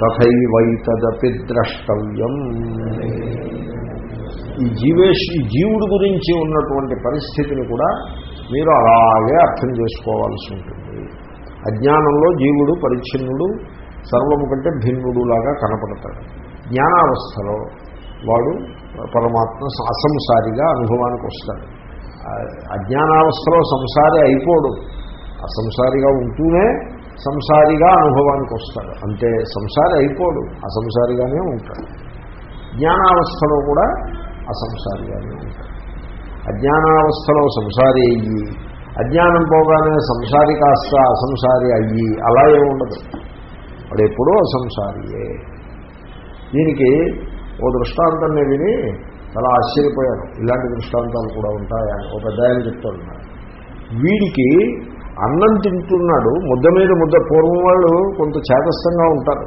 తథైవైతదపి ద్రష్టవ్యం. ఈ జీవేష్ ఈ జీవుడి గురించి ఉన్నటువంటి పరిస్థితిని కూడా మీరు అలాగే అర్థం చేసుకోవాల్సి ఉంటుంది. అజ్ఞానంలో జీవుడు పరిచ్ఛిన్నుడు సర్వము కంటే భిన్నుడు లాగా కనపడతాడు. జ్ఞానావస్థలో వాడు పరమాత్మ అసంసారిగా అనుభవానికి వస్తాడు. అజ్ఞానావస్థలో సంసారి అయిపోడు. అసంసారిగా ఉంటూనే సంసారిగా అనుభవానికి వస్తాడు. అంటే సంసారి అయిపోడు అసంసారిగానే ఉంటాడు. జ్ఞానావస్థలో కూడా అసంసారిగానే ఉంటాడు. అజ్ఞానావస్థలో సంసారి అయ్యి అజ్ఞానం పోగానే సంసారి కాస్త అసంసారి అయ్యి అలా ఏముండదు వాడు ఎప్పుడూ అసంసారియే. దీనికి ఓ దృష్టాంతం విని చాలా ఆశ్చర్యపోయాను. ఇలాంటి దృష్టాంతాలు కూడా ఉంటాయని ఒక పెద్ద ఆయన చెప్తున్నారు వీడికి అన్నం తింటున్నాడు ముద్ద మీద ముద్ద. పూర్వం వాళ్ళు కొంత చేతస్థంగా ఉంటారు.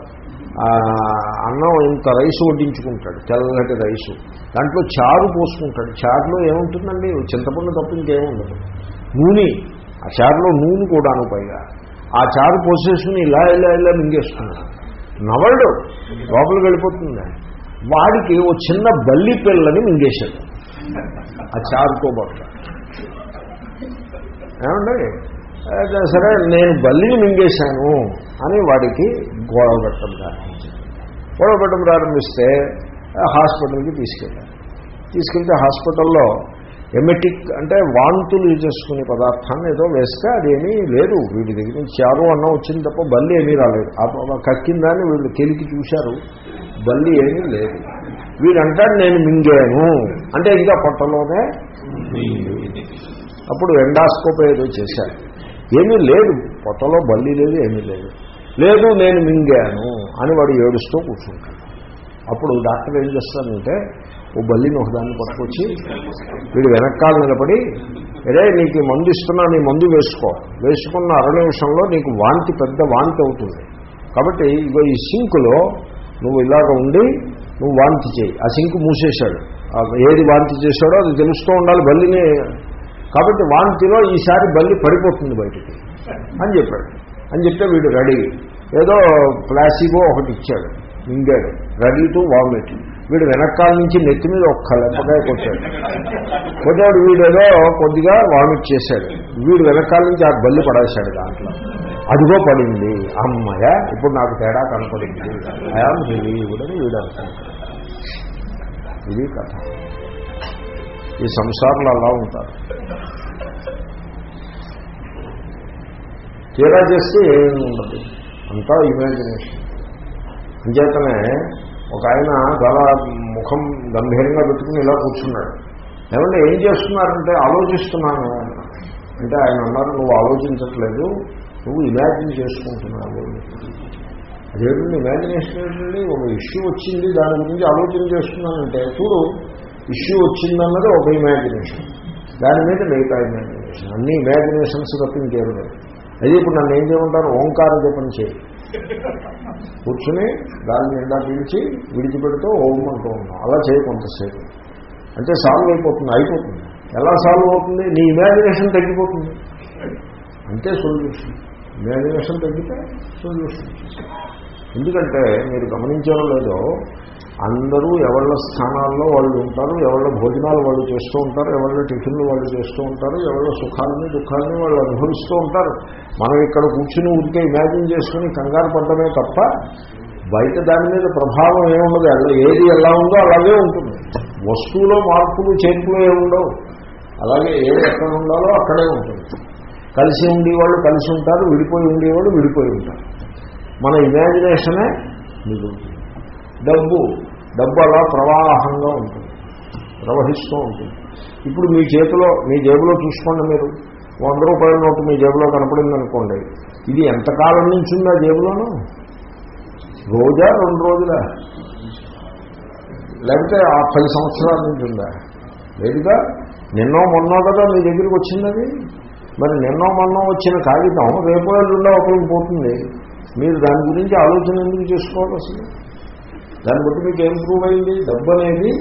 అన్నం ఇంత రైసు వడ్డించుకుంటాడు తెల్లటి రైసు. దాంట్లో చారు పోసుకుంటాడు. చారులో ఏముంటుందండి? చింతపండు తప్ప ఇంకేముండదు నూనె. ఆ చారులో నూనె కూడాను పైగా. ఆ చారు పోసేసుకుని ఇలా ఇలా ఇలా మింగేస్తున్నాడు నవళ్ళు లోపలికి వెళ్ళిపోతుంది వాడికి ఓ చిన్న బల్లి పిల్లని మింగేశాడు. ఆ చారుతో పాటు. ఏమండి? సరే నేను బల్లిని మింగేశాను అని వాడికి గొడవ పెట్టడం ప్రారంభించింది. గొడవ పెట్టడం ప్రారంభిస్తే హాస్పిటల్కి తీసుకెళ్ళాను తీసుకెళ్తే హాస్పిటల్లో ఎమెటిక్ అంటే వాంతులు చేసుకునే పదార్థాన్ని ఏదో వేస్తే అదేమీ లేదు. వీడి దగ్గర నుంచి చారు అన్నం వచ్చింది తప్ప బల్లి ఏమీ రాలేదు. ఆ కక్కిందాన్ని వీళ్ళు కెలికి చూశారు. బల్లి ఏమీ లేదు. వీడంటాడు నేను మింగాను. అంటే ఇంకా పొట్టలోనే అప్పుడు ఎండాస్కోప్ ఏదో చేశారు ఏమీ లేదు. పొట్టలో బల్లి లేదు ఏమీ లేదు. లేదు నేను మింగాను అని వాడు ఏడుస్తూ కూర్చుంటాడు. అప్పుడు డాక్టర్ ఏం చేస్తానంటే ఓ బల్లిని ఒకదాన్ని పట్టుకొచ్చి వీడు వెనకాల నిలబడి అరే నీకు మందు ఇస్తున్నా నీ మందు వేసుకో. వేసుకున్న అర నిమిషంలో నీకు వాంతి పెద్ద వాంతి అవుతుంది. కాబట్టి ఇగో ఈ సింకులో నువ్వు ఇలాగ ఉండి నువ్వు వాంతి చేయి. ఆ సింక్ మూసేశాడు. ఏది వాంతి చేశాడో అది తెలుస్తూ ఉండాలి. బల్లిని కాబట్టి వాంతిలో ఈసారి బల్లి పడిపోతుంది బయటికి. అని చెప్పాడు. అని చెప్తే వీడు రెడీ. ఏదో ప్లాసిబో ఒకటి ఇచ్చాడు. మింగాడు. Ready to vomit. వీడు వెనకాల నుంచి నెత్తి మీద ఒక్క లెప్పకాయ కొట్టాడు. కొట్టాడు వీడేదో కొద్దిగా వామిట్ చేశాడు. వీడు వెనకాల నుంచి ఆ బల్లి పడేశాడు దాంట్లో. అదిగో పడింది. అమ్మయ్య ఇప్పుడు నాకు తేడా కనపడింది. ఐఆమ్ రిలీవ్డ్ వీడు అనుకుంటాడు ఇది కథ. ఈ సంసారంలో అలా ఉంటారు. తీరా చేస్తే ఏమి ఉండదు. అంతా ఇమాజినేషన్ అంచేతనే ఒక ఆయన చాలా ముఖం గంభీరంగా పెట్టుకుని ఇలా కూర్చున్నాడు. ఏమంటే ఏం చేస్తున్నారంటే ఆలోచిస్తున్నాను అంటే ఆయన అన్నారు నువ్వు ఆలోచించట్లేదు నువ్వు ఇమాజిన్ చేసుకుంటున్నావు. అదేంటండి ఇమాజినేషన్ ఏంటండి ఒక ఇష్యూ వచ్చింది దాని గురించి ఆలోచన చేస్తున్నానంటే చూడు ఇష్యూ వచ్చిందన్నది ఒక ఇమాజినేషన్ దాని మీద మిగతా ఇమాజినేషన్ అన్ని ఇమాజినేషన్స్ తప్ప ఇంకేం లేదు. అది ఇప్పుడు నన్ను ఏం చేయమంటారు? ఓంకార జపం చేయి. కూర్చుని దాని నిండా పిలిచి విడిచిపెడుతూ ఓం అంటూ ఉన్నాం. అలా చేయ కొంతసేపు. అంటే సాల్వ్ అయిపోతుంది అయిపోతుంది. ఎలా సాల్వ్ అవుతుంది? నీ ఇమాజినేషన్ తగ్గిపోతుంది. అంతే సొల్యూషన్ ఇమాజినేషన్ తగ్గితే సొల్యూషన్ ఎందుకంటే మీరు గమనించారో లేదో అందరూ ఎవళ్ళ స్థానాల్లో వాళ్ళు ఉంటారు ఎవళ్ళ భోజనాలు వాళ్ళు చేస్తూ ఉంటారు ఎవళ్ళ టిఫిన్లు వాళ్ళు చేస్తూ ఉంటారు ఎవళ్ళ సుఖాలని దుఃఖాలని వాళ్ళు అనుభవిస్తూ ఉంటారు. మనం ఇక్కడ కూర్చుని ఊరికే ఇమాజిన్ చేసుకుని కంగారు పడటమే తప్ప బయట దాని మీద ప్రభావం ఏముండదు. అలా ఏది ఎలా ఉందో అలాగే ఉంటుంది. వస్తువులో మార్పులు చేర్పులు ఏముండవు అలాగే ఏది ఎక్కడ ఉండాలో అక్కడే ఉంటుంది. కలిసి ఉండేవాళ్ళు కలిసి ఉంటారు విడిపోయి ఉండేవాళ్ళు విడిపోయి ఉంటారు. మన ఇమాజినేషనే మిగులుతుంది. డబ్బు. డబ్బు అలా ప్రవాహంగా ఉంటుంది. ప్రవహిస్తూ ఉంటుంది. ఇప్పుడు మీ చేతిలో మీ జేబులో చూసుకోండి మీరు. వంద రూపాయల నోటు మీ జేబులో కనపడింది అనుకోండి ఇది ఎంతకాలం నుంచి ఉందా జేబులోను? రోజా రెండు రోజులా? లేకపోతే ఆ పది సంవత్సరాల నుంచి ఉందా? లేదుగా. నిన్నో మొన్నో కదా మీ దగ్గరికి వచ్చింది అది మరి నిన్నో మొన్నో వచ్చిన కాగితం రేపు ఎల్లుండా ఒకరికి పోతుంది. మీరు దాని గురించి ఆలోచన ఎందుకు చేసుకోవాలి అసలు? దాన్ని బట్టి మీకు ఏం ప్రూవ్ అయింది? డబ్బు అనేది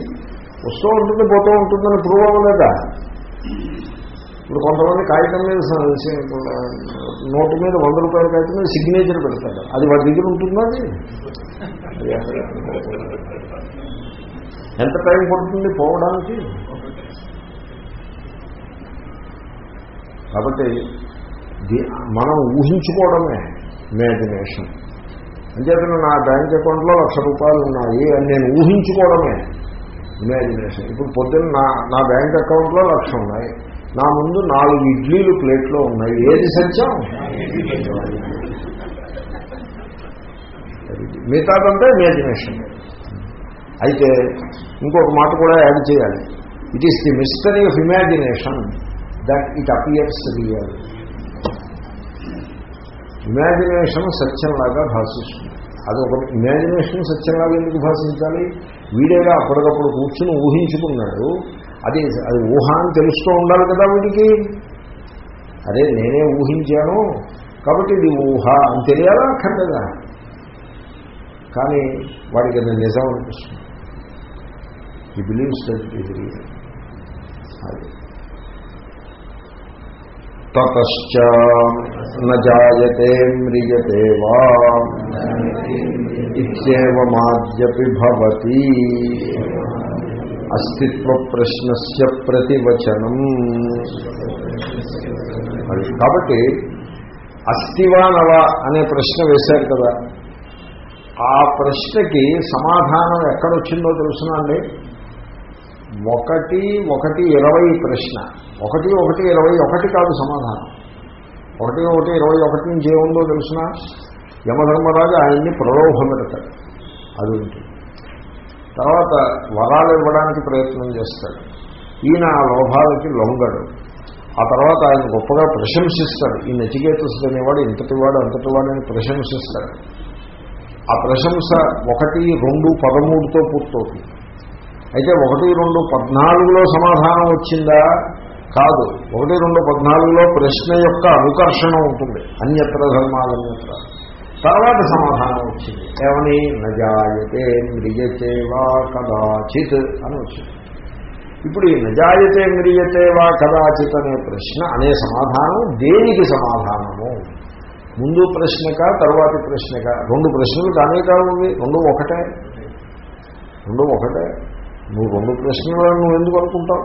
వస్తూ ఉంటుంది పోతూ ఉంటుందని ప్రూవ్ అవ్వలేదా? ఇప్పుడు కొంతమంది కాగితం మీద నోటు మీద వంద రూపాయల కాగితం మీద సిగ్నేచర్ పెడతారు. అది వాడి దగ్గర ఉంటుందా అది? ఎంత టైం పడుతుంది పోవడానికి? కాబట్టి మనం ఊహించుకోవడమే ఇమాజినేషన్ అంచేతను నా బ్యాంక్ అకౌంట్లో లక్ష రూపాయలు ఉన్నాయి అని నేను ఊహించుకోవడమే. ఇమాజినేషన్ ఇప్పుడు పొద్దున్న నా నా బ్యాంక్ అకౌంట్లో లక్ష ఉన్నాయి. నా ముందు నాలుగు ఇడ్లీలు ప్లేట్లో ఉన్నాయి. ఏది సత్యం? మిగతాదంతా ఇమాజినేషన్ అయితే ఇంకొక మాట కూడా యాడ్ చేయాలి. It is the mystery of imagination that it appears real imagination సత్యంలాగా భాషిస్తుంది. అది ఒక ఇమాజినేషన్ సత్యంలాగా ఎందుకు భాషించాలి? వీడేగా అప్పటికప్పుడు కూర్చుని ఊహించుకున్నాడు అది అది ఊహ అని తెలుస్తూ ఉండాలి కదా వీడికి? అదే నేనే ఊహించాను కాబట్టి ఇది ఊహ అని తెలియాలా? అక్కర్లేదా? కానీ వాడికి అది నిజం అనిపిస్తుంది. ఈ బిలీవ్స్ ఇది అది. తతశ్చ నజాయతే మ్రియతే వా ఇత్యేవమాద్యపి భవతి అస్తిత్వ ప్రశ్నస్య ప్రతివచనం అది కాబట్టి అస్తివా నవా అనే ప్రశ్న వేశారు కదా. ఆ ప్రశ్నకి సమాధానం ఎక్కడొచ్చిందో తెలుసునండి ఒకటి ఒకటి ఇరవై ప్రశ్న. ఒకటి ఒకటి ఇరవై ఒకటి కాదు సమాధానం. ఒకటి ఒకటి ఇరవై ఒకటి నుంచి ఏముందో తెలిసిన యమధర్మరాజు ఆయన్ని ప్రలోభం పెడతాడు అది ఉంటుంది. తర్వాత వరాలు ఇవ్వడానికి ప్రయత్నం చేస్తాడు. ఈయన ఆ లోభాలకి లొంగడు. ఆ తర్వాత ఆయన గొప్పగా ప్రశంసిస్తాడు. ఈ నచికేతసుడు అనేవాడు ఇంతటివాడు అంతటి వాడని ప్రశంసిస్తాడు. ఆ ప్రశంస ఒకటి రెండు పదమూడుతో పూర్తవుతుంది. అయితే ఒకటి రెండు పద్నాలుగులో సమాధానం వచ్చిందా? కాదు. ఒకటి రెండు పద్నాలుగులో ప్రశ్న యొక్క అనుకర్షణ ఉంటుంది. అన్యత్ర ధర్మాలన్యత్ర. తర్వాత సమాధానం వచ్చింది. ఏమని? నజాయతే మ్రియతే వా కదాచిత్ అని వచ్చింది. ఇప్పుడు ఈ నజాయతే మ్రియతే వా కదాచిత్ అనే ప్రశ్న అనే సమాధానం దేనికి సమాధానము? ముందు ప్రశ్నక తర్వాతి ప్రశ్నక. రెండు ప్రశ్నలు కానీ కావు రెండు ఒకటే. రెండు ఒకటే. నువ్వు రెండు ప్రశ్నలు నువ్వు ఎందుకు అనుకుంటావు?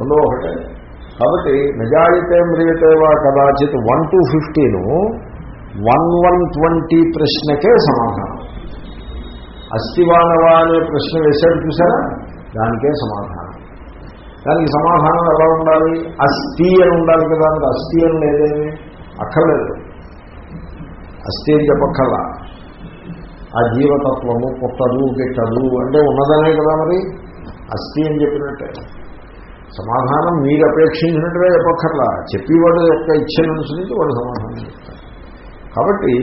రెండు ఒకటే. కాబట్టి నిజాయితే మ్రియతేవా కదాచిత్ one two fifteen one one twenty ప్రశ్నకే సమాధానం. అస్థివానవా అనే ప్రశ్న వేశాడు చూసారా? దానికే సమాధానం. దానికి సమాధానం ఎలా ఉండాలి? అస్థి అని ఉండాలి కదా మరి అస్థి అని లేదేమి అక్కర్లేదు. అస్థి అని చెప్పక్కర్లా. ఆ జీవతత్వము పుట్టదు గిట్టదు అంటే ఉన్నదనే కదా మరి? అస్థి అని చెప్పినట్టే. సమాధానం మీరు అపేక్షించినట్టుగా చెప్పక్కర్లా. చెప్పేవాడు యొక్క ఇచ్చను అనుసరించి వాడు సమాధానం కాబట్టి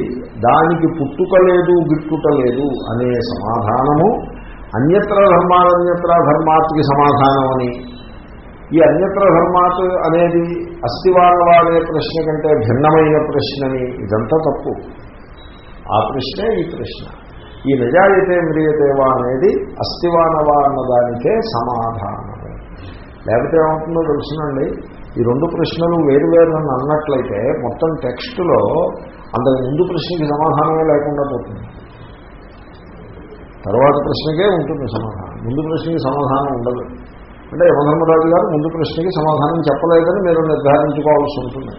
దానికి పుట్టుక లేదు గిట్టుట లేదు అనే సమాధానము అన్యత్ర ధర్మాలన్యత్ర ధర్మాత్కి సమాధానం అని. ఈ అన్యత్ర ధర్మాత్ అనేది అస్థివానవా ప్రశ్న కంటే భిన్నమైన ప్రశ్నని ఇదంతా తప్పు. ఆ ప్రశ్నే ఈ ప్రశ్న. ఈ నిజాయితే మ్రియతేవా అనేది అస్థివానవా అన్నదానికే సమాధానము. లేకపోతే ఏమవుతుందో తెలుసునండి. ఈ రెండు ప్రశ్నలు వేరు వేరు అని అన్నట్లయితే మొత్తం టెక్స్ట్లో అంతకు ముందు ప్రశ్నకి సమాధానమే లేకుండా పోతుంది. తర్వాత ప్రశ్నకే ఉంటుంది సమాధానం. ముందు ప్రశ్నకి సమాధానం ఉండదు. అంటే యమధర్మరాజు గారు ముందు ప్రశ్నకి సమాధానం చెప్పలేదని మీరు నిర్ధారించుకోవాల్సి ఉంటుంది.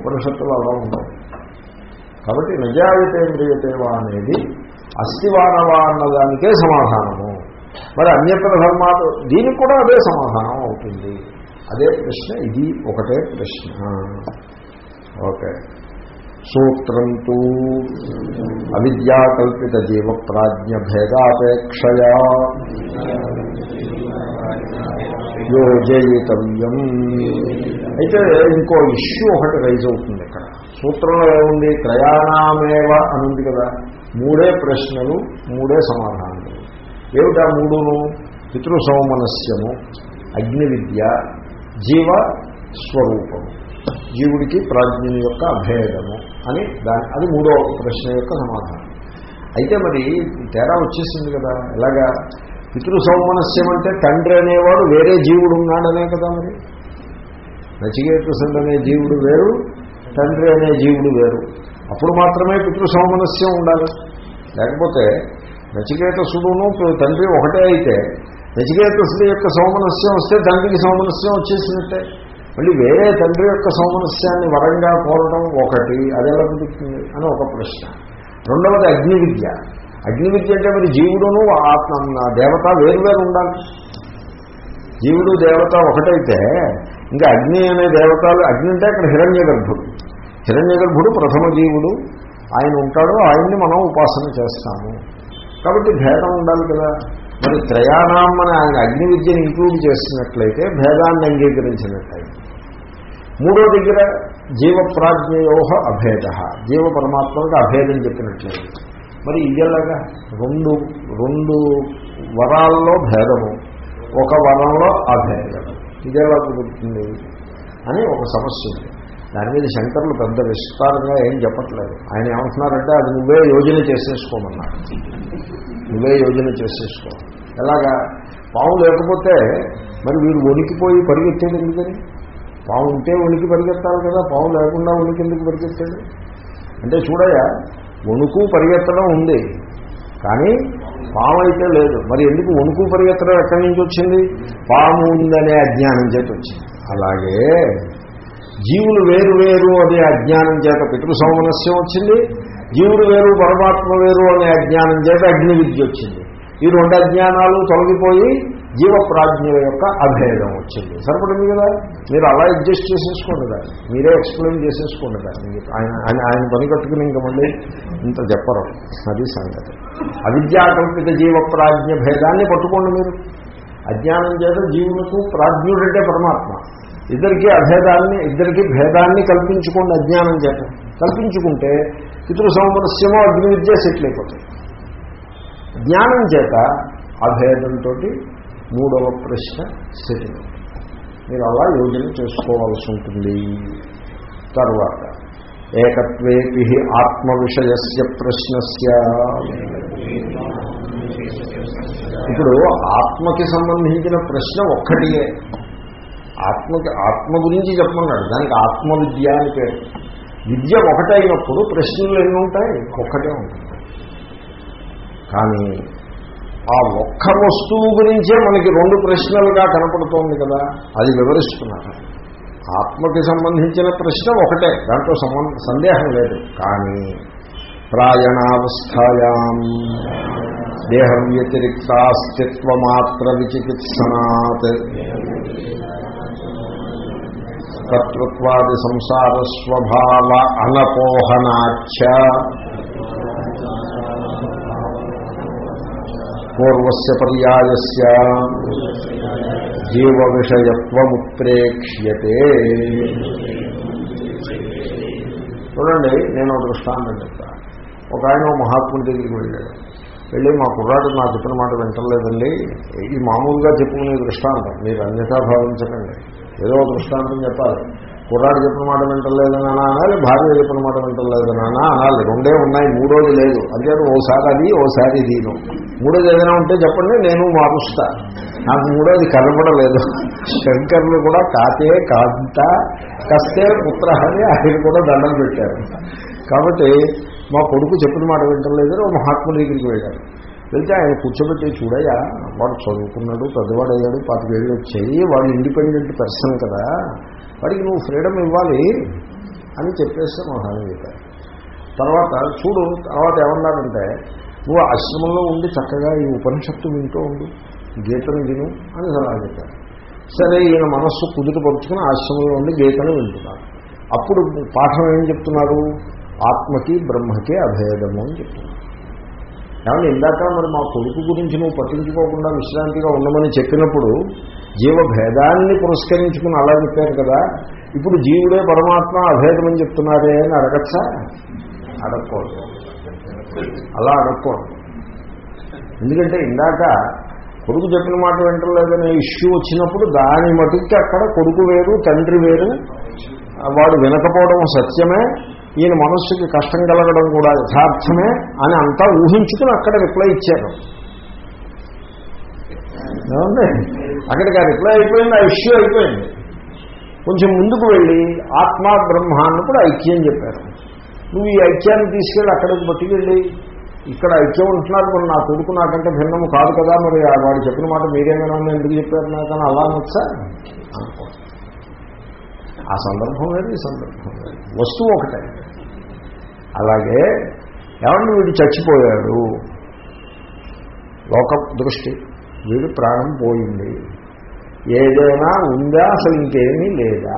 ఉపనిషత్తులు అలా ఉండవు. కాబట్టి నిజాయితేంద్రియతేవా అనేది అస్థివానవా అన్నదానికే సమాధానము. మరి అన్యత్ర ధర్మాలు దీనికి కూడా అదే సమాధానం అవుతుంది. అదే ప్రశ్న ఇది ఒకటే ప్రశ్న. ఓకే. సూత్రం తూ అవిద్యాకల్పిత జీవ ప్రాజ్ఞ భేదాపేక్షయా యోజయితవ్యం. అయితే ఇంకో ఇష్యూ ఒకటి రైజ్ అవుతుంది ఇక్కడ. సూత్రంలో ఏముంది? త్రయాణమేవ అని ఉంది కదా. మూడే ప్రశ్నలు మూడే సమాధానం ఏమిటా మూడును? పితృసౌమనస్యము అగ్ని విద్య జీవ స్వరూపము. జీవుడికి ప్రాజ్ఞుని యొక్క అభేదము అని దాని అది మూడో ప్రశ్న యొక్క సమాధానం. అయితే మరి తేడా వచ్చేసింది కదా. ఎలాగా? పితృసోమనస్యం అంటే తండ్రి అనేవాడు వేరే జీవుడు ఉన్నాడనే కదా మరి. నచికేతసుడు అనే జీవుడు వేరు తండ్రి అనే జీవుడు వేరు. అప్పుడు మాత్రమే పితృసోమనస్యం ఉండాలి. లేకపోతే నచికేతసుడును తండ్రి ఒకటే అయితే నచికేతసుడు యొక్క సౌమనస్యం వస్తే తండ్రికి సౌమనస్యం వచ్చేసినట్టే. మళ్ళీ వేరే తండ్రి యొక్క సౌమనస్యాన్ని వరంగా కోరడం ఒకటి అది ఎలా కుదురుతుంది అని ఒక ప్రశ్న. రెండవది అగ్ని విద్య. అగ్ని విద్య అంటే మరి జీవుడును ఆత్మ దేవత వేరువేరు ఉండాలి. జీవుడు దేవత ఒకటైతే ఇంకా అగ్ని అనే దేవతలు అగ్ని అంటే అక్కడ హిరణ్య గర్భుడు. హిరణ్య గర్భుడు ప్రథమ జీవుడు ఆయన ఉంటాడు ఆయన్ని మనం ఉపాసన చేస్తాము. కాబట్టి భేదం ఉండాలి కదా. మరి త్రయాణం అని ఆయన అగ్ని విద్యను ఇంక్లూడ్ చేసినట్లయితే భేదాన్ని అంగీకరించినట్లయితే. మూడో దగ్గర జీవ ప్రాజ్ఞయోహ అభేద. జీవ పరమాత్మకు అభేదం చెప్పినట్లయింది మరి ఇదేలాగా రెండు రెండు వరాల్లో భేదము ఒక వరంలో అభేదము ఇదేలా కుదురుతుంది అని ఒక సమస్య ఉంది. దాని మీద శంకర్లు పెద్ద విస్తారంగా ఏం చెప్పట్లేదు. ఆయన ఏమంటున్నారంటే అది నువ్వే యోజన చేసేసుకోమన్నారు. నువ్వే యోజన చేసేసుకో. ఎలాగా? పాము లేకపోతే మరి వీరు వణికిపోయి పరిగెత్తాడు ఎందుకని? పాము ఉంటే వణికి పరిగెత్తాలి కదా పాము లేకుండా వణికి ఎందుకు పరిగెత్తాడు అంటే చూడయా వణుకు పరిగెత్తడం ఉంది కానీ పాము అయితే లేదు. మరి ఎందుకు వణుకు పరిగెత్తడం ఎక్కడి నుంచి వచ్చింది? పాము ఉందనే అజ్ఞానం చేతి వచ్చింది. అలాగే జీవులు వేరు వేరు అనే అజ్ఞానం చేత పితృ సౌమనస్యం వచ్చింది. జీవుడు వేరు పరమాత్మ వేరు అనే అజ్ఞానం చేత అగ్ని విద్య వచ్చింది. ఈ రెండు అజ్ఞానాలు తొలగిపోయి జీవ ప్రాజ్ఞల యొక్క అభేదం వచ్చింది. సరిపడింది కదా? మీరు అలా అడ్జస్ట్ చేసేసుకోండి దాన్ని మీరే ఎక్స్ప్లెయిన్ చేసేసుకోండి దాన్ని ఆయన ఆయన ఆయన పని కట్టుకుని ఇంకా మళ్ళీ ఇంత చెప్పరు. అది సంగతి. అవిద్యాకల్పిత జీవ ప్రాజ్ఞ భేదాన్ని పట్టుకోండి మీరు. అజ్ఞానం చేత జీవులకు ప్రాజ్ఞుడంటే పరమాత్మ. ఇద్దరికీ అభేదాన్ని ఇద్దరికీ భేదాన్ని కల్పించుకోండి అజ్ఞానం చేత. కల్పించుకుంటే పితృ సౌమరస్యమో అగ్ని విద్య సెటిల్ అయిపోతుంది జ్ఞానం చేత అభేదంతో మూడవ ప్రశ్న సెటిల్ మీరు అలా యోజన చేసుకోవాల్సి ఉంటుంది. తర్వాత ఏకత్వేపి ఆత్మ విషయస్య ప్రశ్నస్య. ఇప్పుడు ఆత్మకి సంబంధించిన ప్రశ్న ఒక్కటియే. ఆత్మకి ఆత్మ గురించి చెప్పమన్నాడు. దానికి ఆత్మ విద్య అని పేరు. విద్య ఒకటైనప్పుడు ప్రశ్నలు ఎన్ని ఉంటాయి? ఒక్కటే ఉంటుంది. కానీ ఆ ఒక్క వస్తువు గురించే మనకి రెండు ప్రశ్నలుగా కనపడుతోంది కదా అది వివరిస్తున్నారు. ఆత్మకి సంబంధించిన ప్రశ్న ఒకటే దాంట్లో సందేహం లేదు. కానీ ప్రాయణావస్థాయాం దేహం వ్యతిరిక్తాస్తిత్వమాత్ర విచికిత్సనాత్. కర్తృత్వాది సంసార స్వభావ అనపోహనాచ పూర్వస్య పర్యాయస్య. జీవ విషయత్వముత్ప్రేక్ష్యతే చూడండి నేను ఒక దృష్టాంతం చెప్తా. ఒక ఆయన మహాత్ముడి దగ్గరికి వెళ్ళాడు. వెళ్ళి మా కుర్రాడు నా చెప్పిన మాట వింటలేదండి. ఇది మామూలుగా చెప్పుకునే దృష్టాంతం. మీరు అన్యథా భావించకండి. ఏదో దృష్టాంతం చెప్పాలి. కుర్రాడు చెప్పిన మాట వింటలేదని అనాలి భార్య చెప్పిన మాట వింటలేదని అనాలి. రెండే ఉన్నాయి మూడోది లేదు. అంటే ఓసారి అది ఓసారి దీను మూడోది ఏదైనా ఉంటే చెప్పండి నేను మారుస్తా. నాకు మూడోది కనపడలేదు. శంకర్లు కూడా కాతే కాంత కస్తే పుత్ర అని ఆయన కూడా దండం పెట్టారు. కాబట్టి మా కొడుకు చెప్పిన మాట వింటలేదు మహాత్ముడి దగ్గరికి వెళ్ళారు వెళ్తే ఆయన కూర్చోబెట్టి చూడయ్యా వాడు చదువుకున్నాడు పెద్దవాడయ్యాడు పాతికేళ్ళు వచ్చాయి వాడు ఇండిపెండెంట్ పర్సన్ కదా వాడికి నువ్వు ఫ్రీడమ్ ఇవ్వాలి అని చెప్పేస్తే మహానుభూత తర్వాత చూడు తర్వాత ఏమన్నారంటే నువ్వు ఆశ్రమంలో ఉండి చక్కగా ఈ ఉపనిషత్తు వింటూ ఉండు గీతను విను అని సలహా చెప్పారు. సరే ఈయన మనస్సు కుదుటపరుచుకుని ఆశ్రమంలో ఉండి గీతను వింటున్నారు అప్పుడు పాఠం ఏం చెప్తున్నారు ఆత్మకి బ్రహ్మకి అభేదము అని చెప్తున్నారు కాబట్టి ఇందాక మరి మా కొడుకు గురించి నువ్వు పట్టించుకోకుండా విశ్రాంతిగా ఉండమని చెప్పినప్పుడు జీవ భేదాన్ని పురస్కరించుకుని అలా చెప్పారు కదా ఇప్పుడు జీవుడే పరమాత్మ అభేదం అని చెప్తున్నారే అని అడగచ్చా? అడగకూడదు. అలా అడగకూడదు. ఎందుకంటే ఇందాక కొడుకు చెప్పిన మాట వింటలేదనే ఇష్యూ వచ్చినప్పుడు దాని మటుకి అక్కడ కొడుకు వేరు తండ్రి వేరు వాడు వినకపోవడం సత్యమే ఈయన మనస్సుకి కష్టం కలగడం కూడా యథార్థమే అని అంతా ఊహించుకుని అక్కడ రిప్లై ఇచ్చారు. అక్కడికి ఆ రిప్లై అయిపోయింది ఆ ఇష్యూ అయిపోయింది. కొంచెం ముందుకు వెళ్ళి ఆత్మ బ్రహ్మ కూడా ఐక్యం చెప్పారు. నువ్వు ఈ ఐక్యాన్ని తీసుకెళ్ళి అక్కడికి పట్టుకెళ్ళి ఇక్కడ ఐక్యం ఉంటున్నారు మరి నా కొడుకు నాకంటే భిన్నము కాదు కదా మరి ఆ వాడు చెప్పిన మాట మీరేమైనా ఎందుకు చెప్పారు నాకని అలా అనొచ్చా అనుకో. ఆ సందర్భం వేరు ఈ సందర్భం వేరు. వస్తువు ఒకటే. అలాగే ఏమన్నా వీడు చచ్చిపోయాడు? లోక దృష్టి. వీడు ప్రాణం పోయింది. ఏదైనా ఉందా? అసలు ఇంకేమీ లేదా?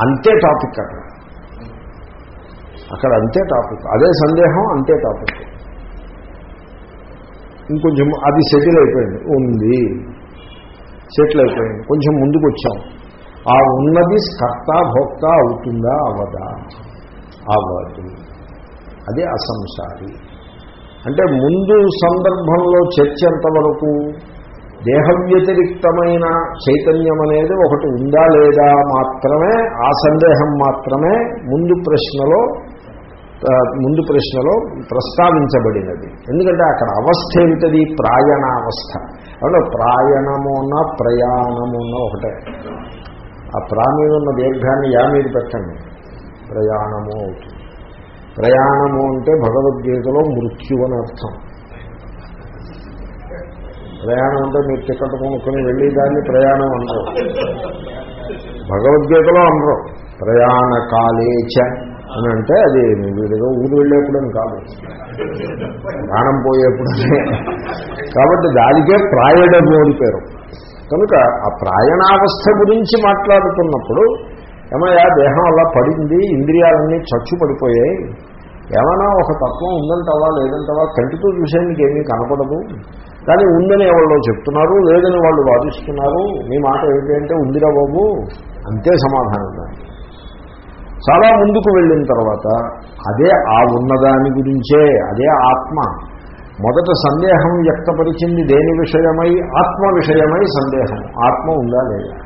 అంతే టాపిక్ అక్కడ. అక్కడ అంతే టాపిక్. అదే సందేహం అంతే టాపిక్. ఇంకొంచెం అది సెటిల్ అయిపోయింది. ఉంది. సెటిల్ అయిపోయింది. కొంచెం ముందుకు వచ్చాం ఆ ఉన్నది కర్త భోక్త అవుతుందా? అవదా? అవ్వదు అది అసంసారి. అంటే ముందు సందర్భంలో చర్చ ఎంతవరకు దేహ వ్యతిరిక్తమైన చైతన్యం అనేది ఒకటి ఉందా లేదా మాత్రమే ఆ సందేహం మాత్రమే ముందు ప్రశ్నలో ముందు ప్రశ్నలో ప్రస్తావించబడినది. ఎందుకంటే అక్కడ అవస్థ ఏమిటది? ప్రాయణావస్థ. అంటే ప్రాయణము ప్రయాణమున్న ప్రయాణము ఒకటే. ఆ ప్రాణి ఉన్న దీర్ఘాన్ని యా మీద పెట్టండి. ప్రయాణము అవుతుంది. ప్రయాణము అంటే భగవద్గీతలో మృత్యు అని అర్థం. ప్రయాణం అంటే మీరు టికెట్ కొనుక్కొని వెళ్ళి దాన్ని ప్రయాణం అనరు భగవద్గీతలో అనరు ప్రయాణ కాలేచ అని అంటే అది వీడిగా ఊరు వెళ్ళేప్పుడని కాదు. ప్రాణం పోయేప్పుడనే కాబట్టి దానికే ప్రాయడము అని పేరు. కనుక ఆ ప్రాయణావస్థ గురించి మాట్లాడుతున్నప్పుడు ఏమయ్యా దేహం అలా పడింది ఇంద్రియాలన్నీ చచ్చు పడిపోయాయి ఏమైనా ఒక తత్వం ఉందంటవా లేదంటవా కంటితో చూసేందుకు ఏమీ కనపడదు. కానీ ఉందని ఎవరో చెప్తున్నారు లేదని వాళ్ళు వాదిస్తున్నారు. మీ మాట ఏంటంటే ఉందిరా బాబు అంతే సమాధానం దానికి. చాలా ముందుకు వెళ్ళిన తర్వాత అదే ఆ ఉన్నదాని గురించే అదే ఆత్మ. మొదట సందేహం వ్యక్తపరిచింది దేని విషయమై? ఆత్మ విషయమై సందేహం. ఆత్మ ఉందా లేదా?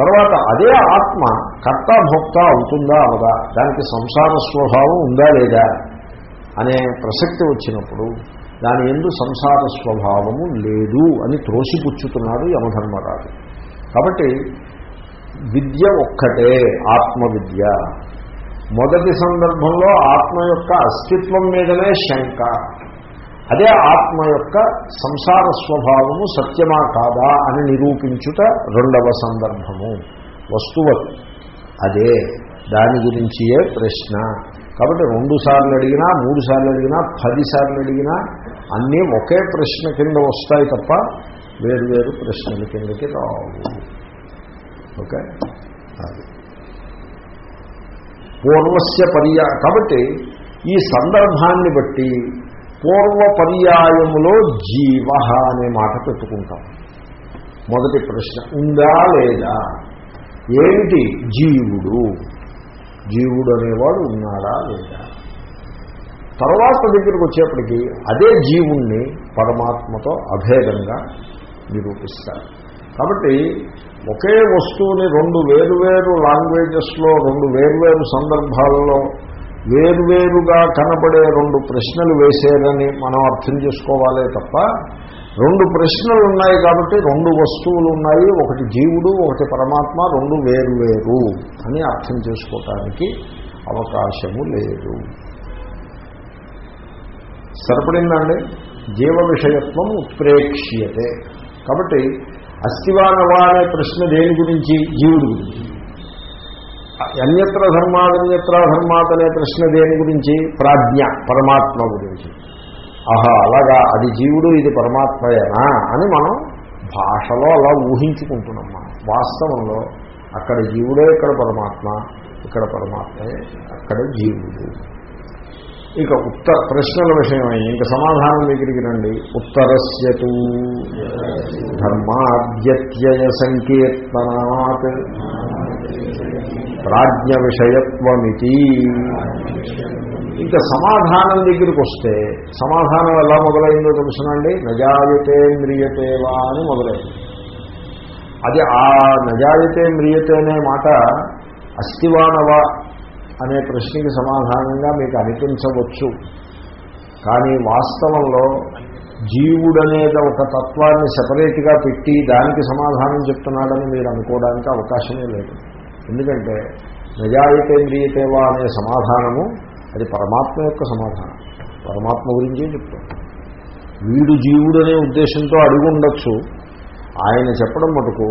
తర్వాత అదే ఆత్మ కర్త భోక్త అవుతుందా అవదా? దానికి సంసార స్వభావం ఉందా లేదా? అనే ప్రసక్తి వచ్చినప్పుడు దాని ఎందు సంసార స్వభావము లేదు అని త్రోసిపుచ్చుతున్నాడు యమధర్మరాజు. కాబట్టి విద్య ఒక్కటే ఆత్మ విద్య మొదటి సందర్భంలో ఆత్మ యొక్క అస్తిత్వం మీదనే శంక. అదే ఆత్మ యొక్క సంసార స్వభావము సత్యమా కాదా అని నిరూపించుట రెండవ సందర్భము. వస్తువు అదే దాని గురించియే ప్రశ్న. కాబట్టి రెండు సార్లు అడిగినా మూడు సార్లు అడిగినా పది సార్లు అడిగినా అన్నీ ఒకే ప్రశ్న కింద వస్తాయి తప్ప వేరు వేరు ప్రశ్నల కిందకి రావు. ఓకే? అది. పూర్వస్య పర్యా కాబట్టి ఈ సందర్భాన్ని బట్టి పూర్వ పర్యాయములో జీవ అనే మాట పెట్టుకుంటాం. మొదటి ప్రశ్న ఉందా లేదా? ఏమిటి జీవుడు? జీవుడు అనేవాడు ఉన్నాడా లేదా? తర్వాత దగ్గరికి వచ్చేప్పటికీ అదే జీవుణ్ణి పరమాత్మతో అభేదంగా నిరూపిస్తారు. కాబట్టి ఒకే వస్తువుని రెండు వేరువేరు లాంగ్వేజెస్లో రెండు వేరువేరు సందర్భాలలో వేర్వేరుగా కనబడే రెండు ప్రశ్నలు వేసేదని మనం అర్థం చేసుకోవాలే తప్ప రెండు ప్రశ్నలు ఉన్నాయి కాబట్టి రెండు వస్తువులు ఉన్నాయి ఒకటి జీవుడు ఒకటి పరమాత్మ రెండు వేరు వేరు అని అర్థం చేసుకోవటానికి అవకాశము లేదు. సరిపడిందండి? జీవ విషయత్వం ఉత్ప్రేక్ష్యతే. కాబట్టి అస్థివానవా అనే ప్రశ్న దేని గురించి? జీవుడి గురించి. అన్యత్ర ధర్మాదన్యత్ర ధర్మాత్ అనే ప్రశ్న దేని గురించి? ప్రాజ్ఞ పరమాత్మ గురించి. ఆహా అలాగా అది జీవుడు ఇది పరమాత్మయేనా అని మనం భాషలో అలా ఊహించుకుంటున్నాం మనం. వాస్తవంలో అక్కడ జీవుడే ఇక్కడ పరమాత్మ ఇక్కడ పరమాత్మే అక్కడ జీవుడు. ఇక ఉత్తర ప్రశ్నల విషయమై ఇంకా సమాధానం దగ్గరికి రండి. ఉత్తరస్యతు. ధర్మాద్యత్యయ సంకీర్తనాత్. ప్రాజ్ఞ విషయత్వమితి ఇంకా సమాధానం దగ్గరికి వస్తే సమాధానం ఎలా మొదలైందో తెలుసునండి? నజాయతే మ్రియతే వా అని మొదలైంది. అది ఆ నజాయతే మ్రియతే అనే మాట అస్థివానవా అనే ప్రశ్నకి సమాధానంగా మీకు అనిపించవచ్చు. కానీ వాస్తవంలో జీవుడనేది ఒక తత్వాన్ని సెపరేట్గా పెట్టి దానికి సమాధానం చెప్తున్నాడని మీరు అనుకోవడానికి అవకాశమే లేదు. ఎందుకంటే నజాయితే మ్రియతేవా అనే సమాధానము అది పరమాత్మ యొక్క సమాధానం. పరమాత్మ గురించే చెప్తాం. వీడు జీవుడు అనే ఉద్దేశంతో అడిగి ఉండొచ్చు. ఆయన చెప్పడం మటుకు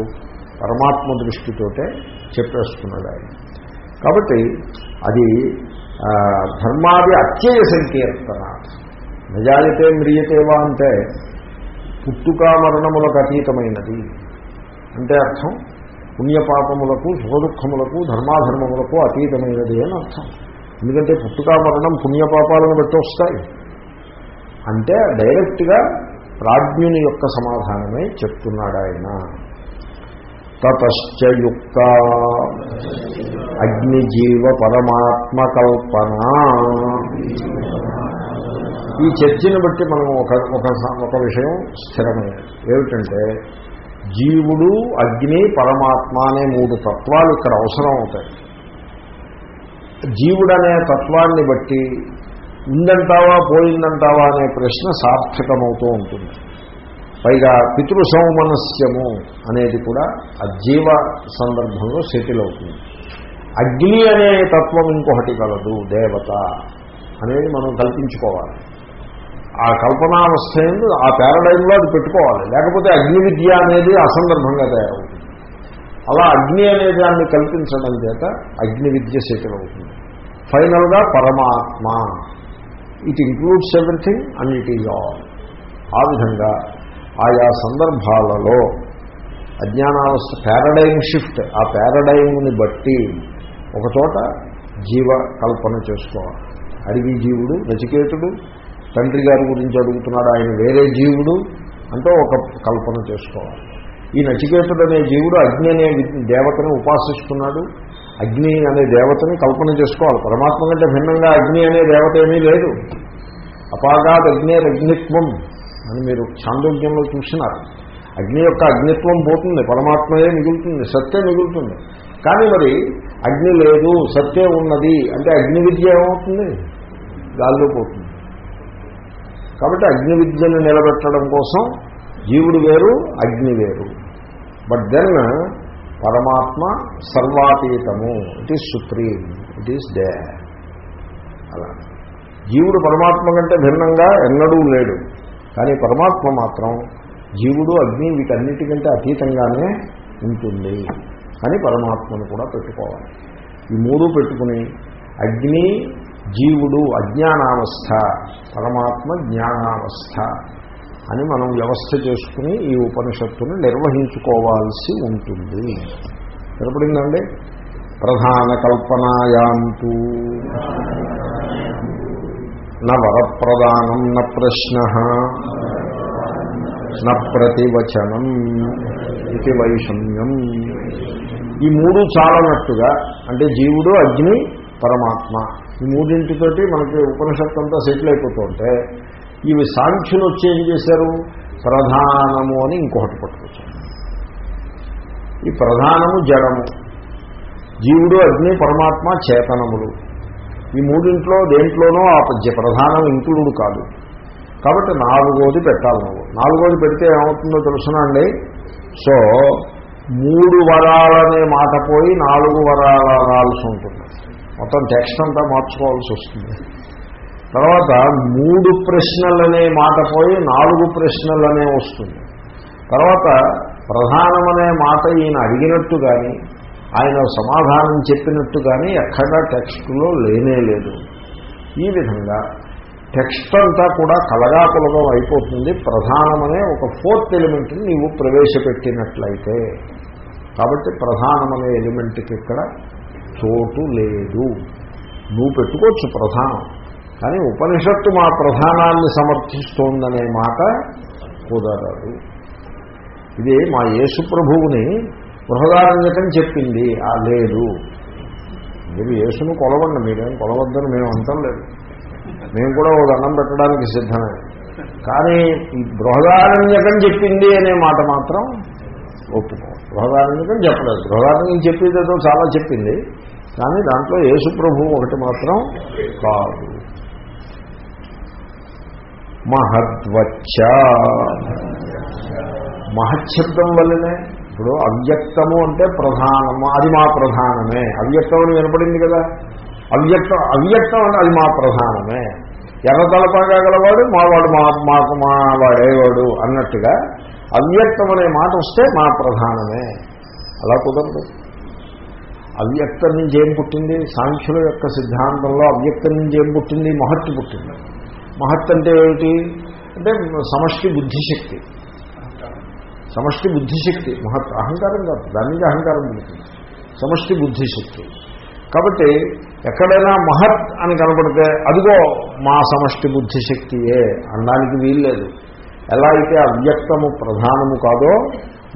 పరమాత్మ దృష్టితోటే చెప్పేస్తున్నాడు ఆయన. కాబట్టి అది ధర్మాది అత్యయ సంకీర్తన. నిజాయితే మ్రియతేవా అంటే పుట్టుక మరణములకు అతీతమైనది. అంటే అర్థం? పుణ్యపాపములకు సుఖదుఖములకు ధర్మాధర్మములకు అతీతమైనది అని అర్థం. ఎందుకంటే పుట్టుక మరణం పుణ్యపాపాలను బట్టి వస్తాయి. అంటే డైరెక్ట్గా ప్రాజ్ఞుని యొక్క సమాధానమే చెప్తున్నాడు ఆయన తతశ్చయుక్త అగ్నిజీవ పరమాత్మ కల్పన ఈ చర్చను బట్టి మనం ఒక ఒక ఒక విషయం స్థిరమైనది ఏమిటంటే జీవుడు అగ్ని పరమాత్మ అనే మూడు తత్వాలు ఇక్కడ అవసరం అవుతాయి జీవుడనే తత్వాన్ని బట్టి ఉందంటావా పోయిందంటావా అనే ప్రశ్న సార్థకమవుతూ ఉంటుంది. పైగా పితృసౌమనస్యము అనేది కూడా ఆ జీవ సందర్భంలో సెటిల్ అవుతుంది. అగ్ని అనే తత్వం ఇంకొకటి కలదు దేవత అనేది మనం కల్పించుకోవాలి. ఆ కల్పనావస్థ ఎందు ఆ పారడైంలో అది పెట్టుకోవాలి. లేకపోతే అగ్ని విద్య అనేది అసందర్భంగా తయారవుతుంది. అలా అగ్ని అనే దాన్ని కల్పించడం చేత అగ్ని విద్య సెటిల్ అవుతుంది ఫైనల్గా పరమాత్మ. It includes everything and it is all ఆ విధంగా ఆయా సందర్భాలలో అజ్ఞానావస్థ ప్యారడైమ్ షిఫ్ట్ ఆ ప్యారడైమ్ని బట్టి ఒకచోట జీవ కల్పన చేసుకోవాలి. అడిగి జీవుడు నచికేతుడు తండ్రి గారి గురించి అడుగుతున్నాడు ఆయన వేరే జీవుడు అంటూ ఒక కల్పన చేసుకోవాలి. ఈ నచికేతుడు అనే జీవుడు అగ్ని అనే దేవతను ఉపాసిస్తున్నాడు. అగ్ని అనే దేవతని కల్పన చేసుకోవాలి. పరమాత్మ కంటే భిన్నంగా అగ్ని అనే దేవత ఏమీ లేదు. అపాగాద్ అగ్నేరగ్నిత్వం అని మీరు చాంద్రోగ్యంలో చూసినారు. అగ్ని యొక్క అగ్నిత్వం పోతుంది పరమాత్మయే మిగులుతుంది సత్యం మిగులుతుంది. కానీ మరి అగ్ని లేదు సత్యం ఉన్నది అంటే అగ్ని విద్య ఏమవుతుంది? గాల్లో పోతుంది. కాబట్టి అగ్ని విద్యను నిలబెట్టడం కోసం జీవుడు వేరు అగ్ని వేరు. బట్ దెన్ పరమాత్మ సర్వాతీతము. It is supreme it is they అలా. జీవుడు పరమాత్మ కంటే భిన్నంగా ఎన్నడూ లేడు. కానీ పరమాత్మ మాత్రం జీవుడు అగ్ని వీటన్నిటికంటే అతీతంగానే ఉంటుంది. కానీ పరమాత్మను కూడా పెట్టుకోవాలి. ఈ మూడు పెట్టుకుని అగ్ని జీవుడు అజ్ఞానావస్థ పరమాత్మ జ్ఞానావస్థ అని మనం వ్యవస్థ చేసుకుని ఈ ఉపనిషత్తును నిర్వహించుకోవాల్సి ఉంటుంది. సరిపడిందండి? ప్రధాన కల్పనాయాంతు. న న ప్రశ్న న ప్రతివచనం ఇది వైషమ్యం. ఈ మూడు చాలనట్టుగా అంటే జీవుడు అగ్ని పరమాత్మ ఈ మూడింటితోటి మనకి ఉపనిషత్తు అంతా సెటిల్ అయిపోతుంటే ఇవి సాంఖ్యులు వచ్చి ఏం చేశారు? ప్రధానము అని ఇంకొకటి పట్టుకొచ్చారు. ఈ ప్రధానము జడము. జీవుడు అగ్ని పరమాత్మ చేతనములు. ఈ మూడింట్లో దేంట్లోనూ ఆ ప్రధానం ఇంక్లూడ్ కాదు. కాబట్టి నాలుగోది పెట్టాలి నువ్వు. నాలుగోది పెడితే ఏమవుతుందో తెలుసునండి సో మూడు వరాలనే మాట పోయి నాలుగు వరాల రాల్సి ఉంటుంది. మొత్తం టెక్స్ట్ అంతా మార్చుకోవాల్సి వస్తుంది. తర్వాత మూడు ప్రశ్నలనే మాట పోయి నాలుగు ప్రశ్నలనే వస్తుంది. తర్వాత ప్రధానమనే మాట ఈయన అడిగినట్టు కానీ ఆయన సమాధానం చెప్పినట్టు కానీ ఎక్కడా టెక్స్ట్లో లేనే లేదు. ఈ విధంగా టెక్స్ట్ అంతా కూడా కలగాపులగం అయిపోతుంది. ప్రధానమనే ఒక ఫోర్త్ ఎలిమెంట్ని నీవు ప్రవేశపెట్టినట్లయితే. కాబట్టి ప్రధానమనే ఎలిమెంట్కి ఇక్కడ చోటు లేదు. నువ్వు పెట్టుకోవచ్చు ప్రధానం. కానీ ఉపనిషత్తు మా ప్రధానాన్ని సమర్థిస్తోందనే మాట కుదరదు. ఇది మా యేసు ప్రభువుని చెప్పింది. ఆ లేదు. మీరు యేసును కొలవండి. మీరేం కొలవద్దని మేము అంతం లేదు. మేము కూడా ఓ దండం పెట్టడానికి సిద్ధమే. కానీ ఈ బృహదారణ్యకం చెప్పింది అనే మాట మాత్రం ఒప్పుకోవాలి. బృహదారణ్యకం చెప్పలేదు. బృహదారణ్యం చెప్పేదేదో చాలా చెప్పింది. కానీ దాంట్లో యేసుప్రభు ఒకటి మాత్రం కాదు. మహద్వచ్చ. మహశబ్దం వల్లనే. ఇప్పుడు అవ్యక్తము అంటే ప్రధానము అది మా ప్రధానమే. అవ్యక్తం అని వినపడింది కదా. అవ్యక్తం అవ్యక్తం అంటే అది మా ప్రధానమే. ఎర్ర తలపాగా గలవాడు మావాడు మా మాకు మా వాడేవాడు అన్నట్టుగా అవ్యక్తం అనే మాట వస్తే మా ప్రధానమే. అలా కుదరదు. అవ్యక్తం నుంచి ఏం పుట్టింది? సాంఖ్యుల యొక్క సిద్ధాంతంలో అవ్యక్తం నుంచి ఏం పుట్టింది? మహత్తు పుట్టింది. మహత్ అంటే ఏమిటి? అంటే సమష్టి బుద్ధిశక్తి. సమష్టి బుద్ధిశక్తి. మహత్ అహంకారం కాదు. దాని నుంచి అహంకారం పుడుతుంది సమష్టి బుద్ధిశక్తి. కాబట్టి ఎక్కడైనా మహత్ అని కనపడితే అదిగో మా సమష్టి బుద్ధిశక్తియే. అనడానికి వీల్లేదు. ఎలా అయితే అవ్యక్తము ప్రధానము కాదో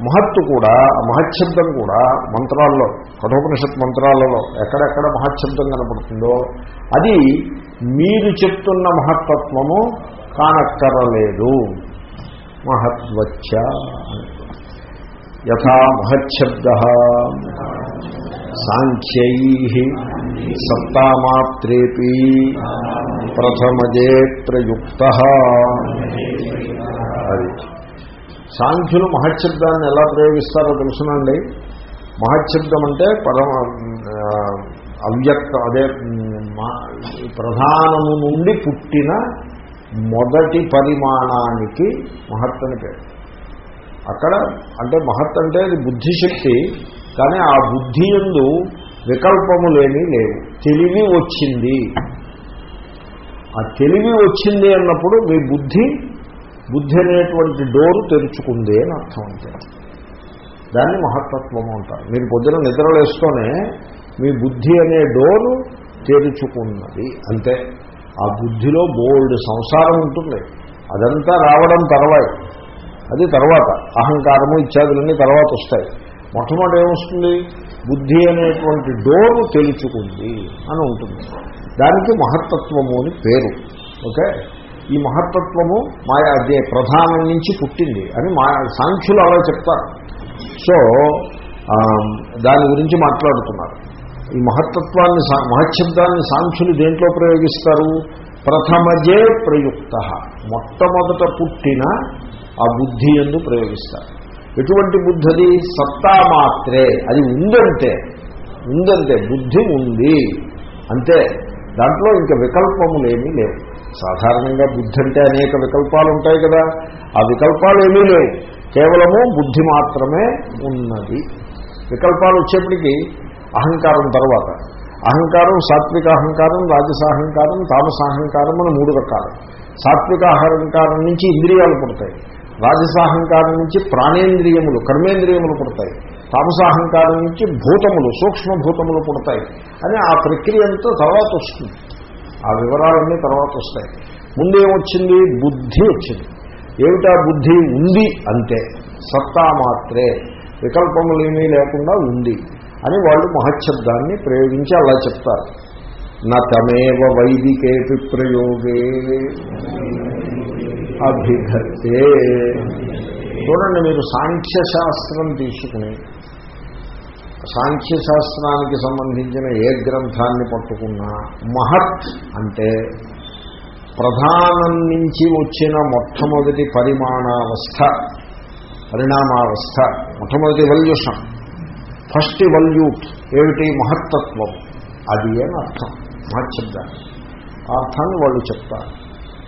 మహత్తు కూడా మహశబ్దం కూడా మంత్రాల్లో కఠోపనిషత్ మంత్రాలలో ఎక్కడెక్కడ మహశబ్దం కనపడుతుందో అది మీరు చెప్తున్న మహత్తత్వము కానక్కరలేదు. మహత్వచ్చ. యథా మహశబ్ద సాంఖ్యై సత్తామాత్రేపి ప్రథమజే ప్రయుక్త అది. సాంఖ్యులు మహశబ్దాన్ని ఎలా ప్రయోగిస్తారో తెలుసునండి. మహశబ్దం అంటే పరమ అవ్యక్త అదే ప్రధానము నుండి పుట్టిన మొదటి పరిమాణానికి మహత్ అని పేరు. అక్కడ అంటే మహత్ అంటే అది బుద్ధిశక్తి కానీ ఆ బుద్ధి ఎందు వికల్పములేమీ లేవు తెలివి వచ్చింది. ఆ తెలివి వచ్చింది అన్నప్పుడు మీ బుద్ధి బుద్ధి అనేటువంటి డోరు తెరుచుకుంది అని అర్థం అంతే దాన్ని మహత్తత్వము అంటారు. మీరు పొద్దున నిద్రలేస్తూనే మీ బుద్ధి అనే డోరు తెరుచుకున్నది. అంతే. ఆ బుద్ధిలో బోల్డ్ సంసారం ఉంటుంది. అదంతా రావడం తర్వాత అది తర్వాత. అహంకారము ఇత్యాదులన్నీ తర్వాత వస్తాయి. మొట్టమొదటి ఏమొస్తుంది? బుద్ధి అనేటువంటి డోరు తెలుచుకుంది అని ఉంటుంది. దానికి మహత్తత్వము అని పేరు. ఓకే? ఈ మహత్తత్వము మాయా అదే ప్రధానం నుంచి పుట్టింది అని మా సాంఖ్యులు అలా చెప్తారు. సో దాని గురించి మాట్లాడుతున్నారు. ఈ మహత్తత్వాన్ని మహశబ్దాన్ని సాంఖ్యులు దేంట్లో ప్రయోగిస్తారు? ప్రథమజే ప్రయుక్త. మొట్టమొదట పుట్టిన ఆ బుద్ధి ఎందు ప్రయోగిస్తారు. ఎటువంటి బుద్ధి అది సత్తా మాత్రే. అది ఉందంటే ఉందంటే బుద్ధి ఉంది. అంతే. దాంట్లో ఇంకా వికల్పములేమీ లేవు. సాధారణంగా బుద్ధి అంటే అనేక వికల్పాలు ఉంటాయి కదా. ఆ వికల్పాలు ఏమీ లేవు. కేవలము బుద్ధి మాత్రమే ఉన్నది. వికల్పాలు వచ్చేప్పటికీ అహంకారం తర్వాత. అహంకారం సాత్విక అహంకారం రాజసాహంకారం తామసాహంకారం అని మూడు రకాలు. సాత్విక అహంకారం నుంచి ఇంద్రియాలు పుడతాయి. రాజసాహంకారం నుంచి ప్రాణేంద్రియములు కర్మేంద్రియములు పుడతాయి. తామసాహంకారం నుంచి భూతములు సూక్ష్మభూతములు పుడతాయి. అని ఆ ప్రక్రియ అంతా తర్వాత వస్తుంది. ఆ వివరాలన్నీ తర్వాత వస్తాయి. ముందేమొచ్చింది బుద్ధి వచ్చింది. ఏమిటా బుద్ధి? ఉంది అంతే. సత్తా మాత్రే. వికల్పములేమీ లేకుండా ఉంది అని వాళ్ళు మహశబ్దాన్ని ప్రయోగించి అలా చెప్తారు. నతమేవ వైదికేపి ప్రయోగే అభిఘతే చూడండి మీరు సాంఖ్యశాస్త్రం తీసుకుని సాంఖ్యశాస్త్రానికి సంబంధించిన ఏ గ్రంథాన్ని పట్టుకున్నా మహత్ అంటే ప్రధానం నుంచి వచ్చిన మొట్టమొదటి పరిమాణావస్థ పరిణామావస్థ మొట్టమొదటి వల్యూషన్ ఫస్ట్ వల్యూట్ ఏమిటి? మహత్తత్వం. అది అని అర్థం? మహచ్చబ్దాన్ని ఆ అర్థాన్ని వాళ్ళు చెప్తారు.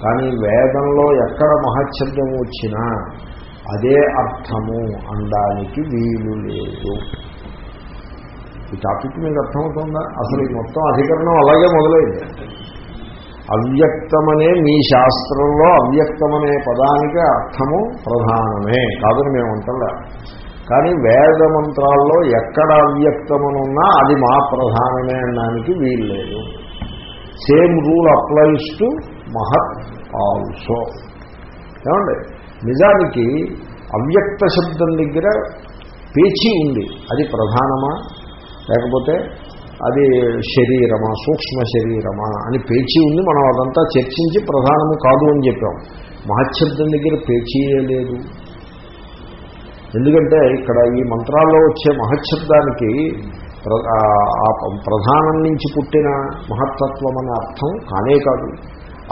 కానీ వేదంలో ఎక్కడ మహచ్చబ్దం వచ్చినా అదే అర్థము అనడానికి వీలు లేదు. ఈ టాపిక్ మీకు అర్థమవుతుందా? అసలు ఈ మొత్తం అధికరణం అలాగే మొదలైంది. అవ్యక్తమనే మీ శాస్త్రంలో అవ్యక్తమనే పదానికి అర్థము ప్రధానమే. కాదని మేము అంటలే. కానీ వేద మంత్రాల్లో ఎక్కడ అవ్యక్తమనున్నా అది మా ప్రధానమే అనడానికి వీల్లేదు. సేమ్ రూల్ అప్లైస్ టు మహత్ ఆల్సో. ఏమండి? నిజానికి అవ్యక్త శబ్దం దగ్గర పేచీ ఉంది. అది ప్రధానమా? లేకపోతే అది శరీరమా సూక్ష్మ శరీరమా అని పేచీ ఉంది. మనం అదంతా చర్చించి ప్రధానము కాదు అని చెప్పాం. మహశబ్దం దగ్గర పేచీయే లేదు. ఎందుకంటే ఇక్కడ ఈ మంత్రాల్లో వచ్చే మహశబ్దానికి ఆ ప్రధానం నుంచి పుట్టిన మహత్తత్వం అనే అర్థం కానే కాదు.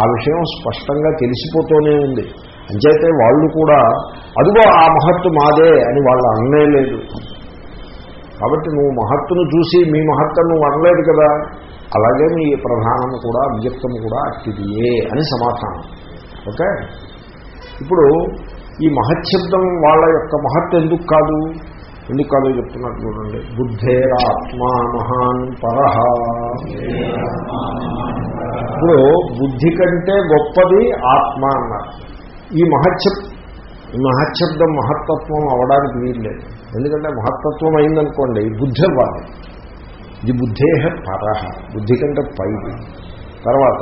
ఆ విషయం స్పష్టంగా తెలిసిపోతూనే ఉంది. అంచేతే వాళ్ళు కూడా అదిగో ఆ మహత్తు మాదే అని వాళ్ళు అనలేదు లేదు. కాబట్టి నువ్వు మహత్తును చూసి మీ మహత్తును నువ్వు అనలేదు కదా అలాగే మీ ప్రధానము కూడా అవ్యక్తము కూడా అట్టిదియే అని సమాధానం. ఓకే? ఇప్పుడు ఈ మహత్శబ్దం వాళ్ళ యొక్క మహత్వం ఎందుకు కాదు? ఎందుకు కాదు చెప్తున్నట్టు చూడండి. బుద్ధేరాత్మా మహాన్ పరహ ఇప్పుడు బుద్ధి కంటే గొప్పది ఆత్మ అన్నారు. ఈ మహత్శబ్ ఈ మహశబ్దం మహత్తత్వం అవడానికి వీల్లేదు. ఎందుకంటే మహత్తత్వం అయిందనుకోండి బుద్ధి అవ్వాలి. ఇది బుద్ధేహ పరహ బుద్ధి కంటే పైది. తర్వాత